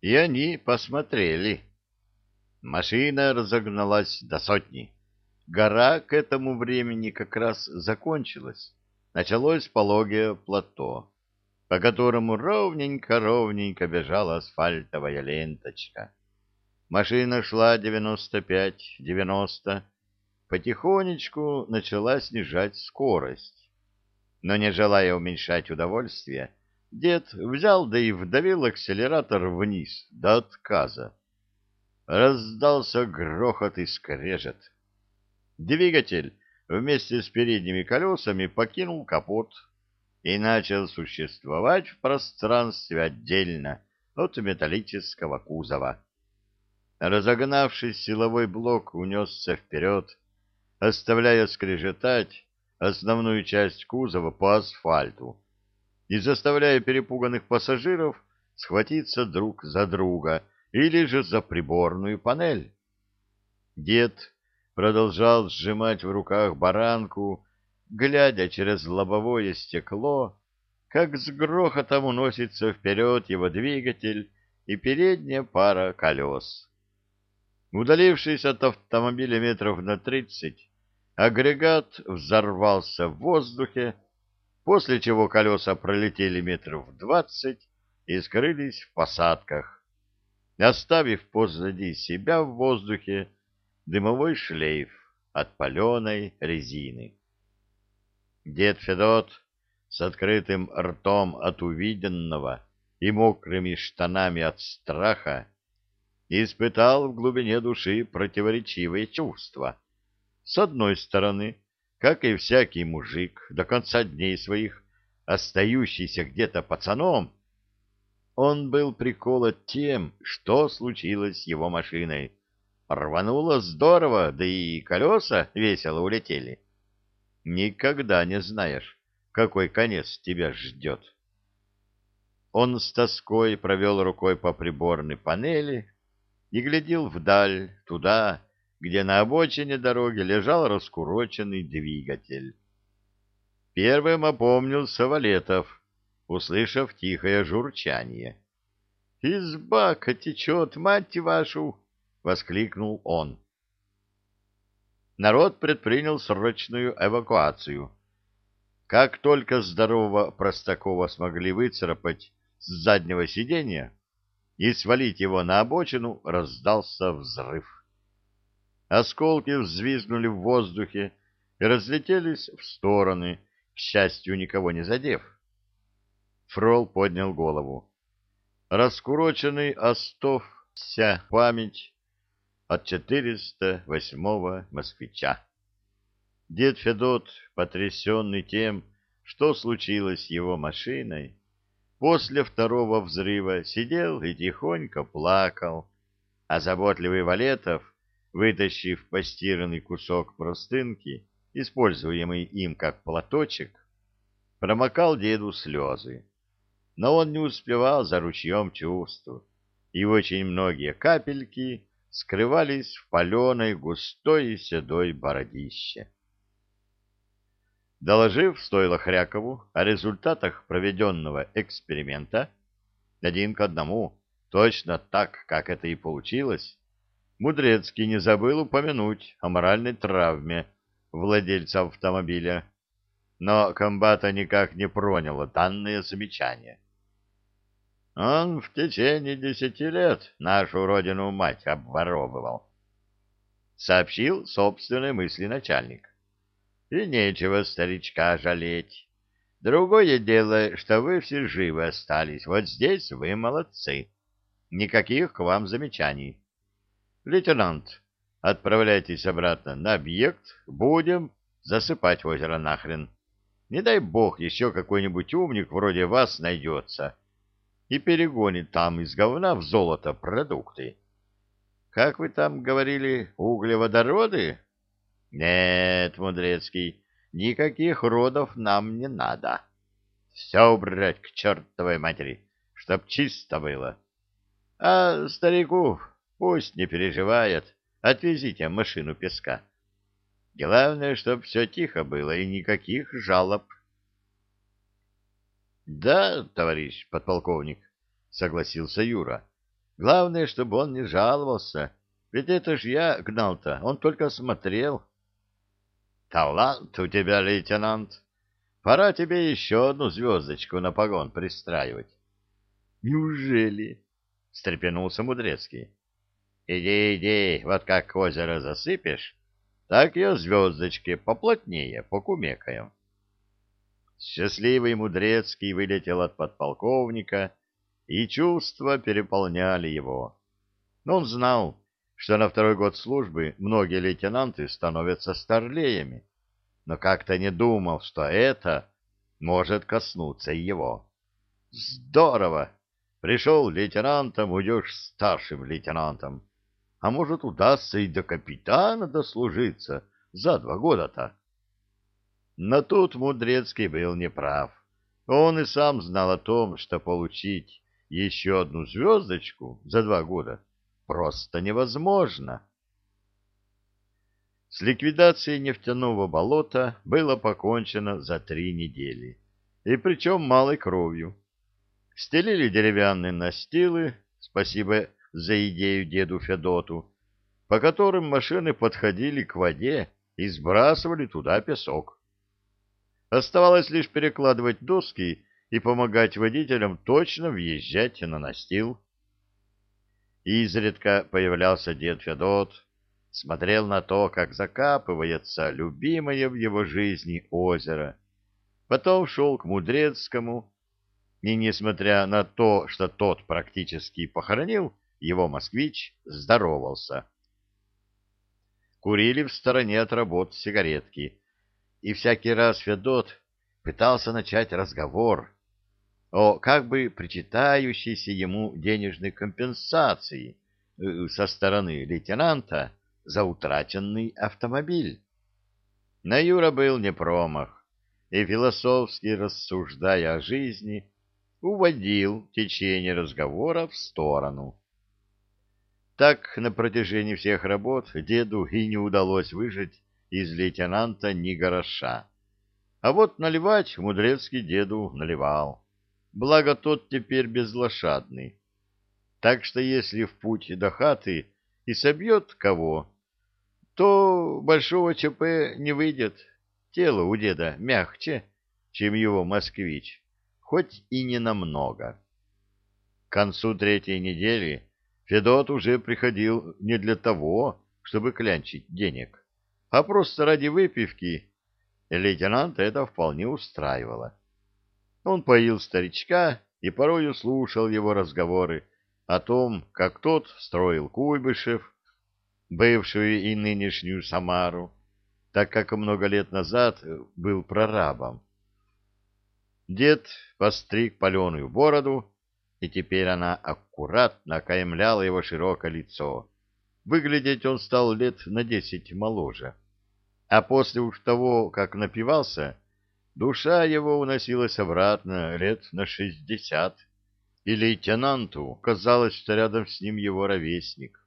и они посмотрели. Машина разогналась до сотни. Гора к этому времени как раз закончилась. Началось пологое плато, по которому ровненько-ровненько бежала асфальтовая ленточка. Машина шла 95-90, потихонечку начала снижать скорость. Но не желая уменьшать удовольствие, дед взял да и вдавил акселератор вниз до отказа. Раздался грохот и скрежет. Двигатель вместе с передними колесами покинул капот и начал существовать в пространстве отдельно от металлического кузова. Разогнавшись, силовой блок унесся вперед, оставляя скрежетать основную часть кузова по асфальту и заставляя перепуганных пассажиров схватиться друг за друга или же за приборную панель. Дед продолжал сжимать в руках баранку, глядя через лобовое стекло, как с грохотом уносится вперед его двигатель и передняя пара колес. Удалившись от автомобиля метров на тридцать, агрегат взорвался в воздухе, после чего колеса пролетели метров двадцать и скрылись в посадках, оставив позади себя в воздухе дымовой шлейф от паленой резины. Дед Федот с открытым ртом от увиденного и мокрыми штанами от страха испытал в глубине души противоречивые чувства. С одной стороны, как и всякий мужик, до конца дней своих, остающийся где-то пацаном, он был приколот тем, что случилось с его машиной. Рвануло здорово, да и колеса весело улетели. Никогда не знаешь, какой конец тебя ждет. Он с тоской провел рукой по приборной панели, и глядел вдаль, туда, где на обочине дороги лежал раскуроченный двигатель. Первым опомнился Валетов, услышав тихое журчание. «Из бака течет, мать вашу!» — воскликнул он. Народ предпринял срочную эвакуацию. Как только здорового Простакова смогли выцарапать с заднего сиденья, и свалить его на обочину, раздался взрыв. Осколки взвизгнули в воздухе и разлетелись в стороны, к счастью, никого не задев. Фрол поднял голову. Раскуроченный остов вся память от 408-го москвича. Дед Федот, потрясенный тем, что случилось с его машиной, после второго взрыва сидел и тихонько плакал, а заботливый Валетов, вытащив постиранный кусок простынки, используемый им как платочек, промокал деду слезы. Но он не успевал за ручьем чувств, и очень многие капельки скрывались в паленой густой и седой бородище. Доложив стойло Хрякову о результатах проведенного эксперимента, один к одному, точно так, как это и получилось, Мудрецкий не забыл упомянуть о моральной травме владельца автомобиля, но комбата никак не проняло данное замечание. Он в течение десяти лет нашу родину-мать обворовывал, сообщил собственные мысли начальник. И нечего старичка жалеть. Другое дело, что вы все живы остались. Вот здесь вы молодцы. Никаких к вам замечаний. Лейтенант, отправляйтесь обратно на объект. Будем засыпать озеро нахрен. Не дай бог еще какой-нибудь умник вроде вас найдется и перегонит там из говна в золото продукты. Как вы там говорили, углеводороды? Нет, Мудрецкий, никаких родов нам не надо. Все убрать к чертовой матери, чтоб чисто было. А старику пусть не переживает, отвезите машину песка. Главное, чтоб все тихо было и никаких жалоб. — Да, товарищ подполковник, — согласился Юра. — Главное, чтобы он не жаловался, ведь это ж я гнал-то, он только смотрел. Талант у тебя, лейтенант. Пора тебе еще одну звездочку на погон пристраивать. Неужели? — встрепенулся Мудрецкий. Иди, иди, вот как озеро засыпешь, так ее звездочки поплотнее покумекаем. Счастливый Мудрецкий вылетел от подполковника, и чувства переполняли его. Но он знал, что на второй год службы многие лейтенанты становятся старлеями, но как-то не думал, что это может коснуться его. Здорово! Пришел лейтенантом, уйдешь старшим лейтенантом а может, удастся и до капитана дослужиться за два года-то. Но тут Мудрецкий был неправ. Он и сам знал о том, что получить еще одну звездочку за два года просто невозможно. С ликвидацией нефтяного болота было покончено за три недели, и причем малой кровью. Стелили деревянные настилы, спасибо за идею деду Федоту, по которым машины подходили к воде и сбрасывали туда песок. Оставалось лишь перекладывать доски и помогать водителям точно въезжать на настил. Изредка появлялся дед Федот, смотрел на то, как закапывается любимое в его жизни озеро. Потом шел к Мудрецкому, и, несмотря на то, что тот практически похоронил его москвич здоровался. Курили в стороне от работ сигаретки, и всякий раз Федот пытался начать разговор о как бы причитающейся ему денежной компенсации э, со стороны лейтенанта за утраченный автомобиль. На Юра был не промах, и философски рассуждая о жизни, уводил течение разговора в сторону. Так на протяжении всех работ деду и не удалось выжить из лейтенанта ни гроша. А вот наливать Мудрецкий деду наливал. Благо тот теперь безлошадный. Так что если в путь до хаты и собьет кого, то большого ЧП не выйдет. Тело у деда мягче, чем его москвич, хоть и не намного. К концу третьей недели Федот уже приходил не для того, чтобы клянчить денег, а просто ради выпивки. Лейтенанта это вполне устраивало. Он поил старичка и порою слушал его разговоры о том, как тот строил Куйбышев, бывшую и нынешнюю Самару, так как много лет назад был прорабом. Дед постриг паленую бороду и теперь она аккуратно окаймляла его широкое лицо. Выглядеть он стал лет на десять моложе. А после уж того, как напивался, душа его уносилась обратно лет на шестьдесят, и лейтенанту казалось, что рядом с ним его ровесник.